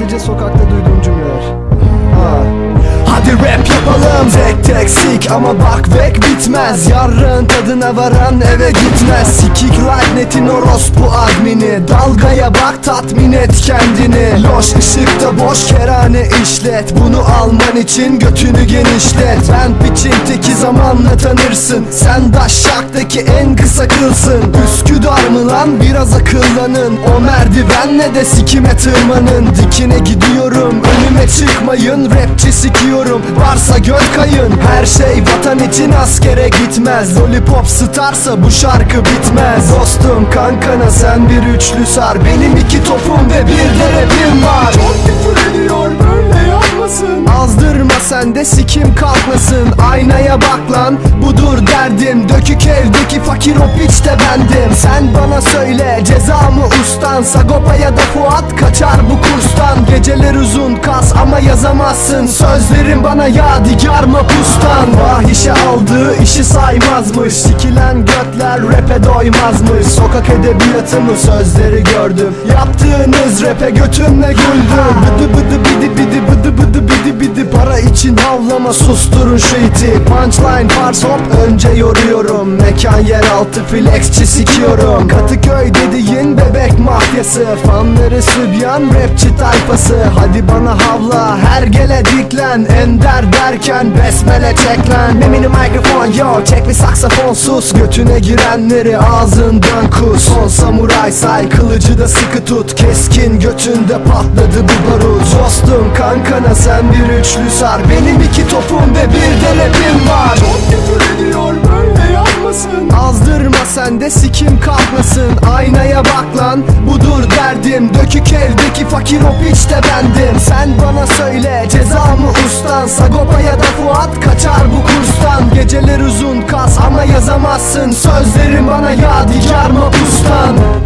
Sadece sokakta duyuyorum eksik ama bak bek bitmez. Yarın tadına varan eve gitmez. Sikik netin orospu admini. Dalgaya bak tatmin et kendini. Loş ışıkta boş kerane işlet. Bunu alman için götünü genişlet. Ben piçin zamanla tanırsın. Sen daşşaktaki en kısa kılsın. Üsküdar mı lan? Biraz akıllanın. O merdivenle de sikime tırmanın. Dikine gidiyorum. Önüme çıkmayın. Rapçi sikiyorum. Varsa göl kayın. Her şey vatan için askere gitmez. Lollipop starsa bu şarkı bitmez. Dostum kankana sen bir üçlü sar. Benim iki topum ve bir de rapim var. Çok küfür ediyor böyle yapmasın Azdırma sen de sikim kalkmasın. Aynaya bak lan budur derdim. Dökük evdeki fakir o piç de bendim. Sen bana söyle ceza mı ustan Sagopa ya da Fuat kaçar bu kurstan. Geceler uzun kas ama yazamazsın. Sözlerin bana yadigar mapustan Fahişe aldığı işi saymazmış. Sikilen götler rap'e doymazmış. Sokak edebiyatı mı sözleri gördüm. Yaptığınız rap'e götümle güldüm. Bıdı bıdı bidi bidi bıdı bıdı bidi bidi. Para için havlama susturun şu iti. Punchline fars hop önce yoruyorum Mekan yeraltı flexçi sikiyorum. Katıköy dediğin bebek mafyası. Fanları sübyan rapçi tayfası. Hadi bana havla her gele diklen. Ender derken besmele çeklen. Memini mikrofon yo çek bir saksafon sus. Götüne girenleri ağzından kus. Son samuray say kılıcı da sıkı tut. Keskin götünde patladı bu barut. Dostum kankana sen bir üçlü sar. Benim iki topum ve bir de rapim var. Çok küfür ediyor böyle kalkmasın Azdırma sen de sikim kalkmasın Aynaya bak lan budur derdim. Dökük evdeki fakir o piç bendim. Sen bana söyle cezamı ustan? Sagopa ya da Fuat kaçar bu kurstan. Geceler uzun kas ama yazamazsın. Sözlerim bana yadigar mı mapustan.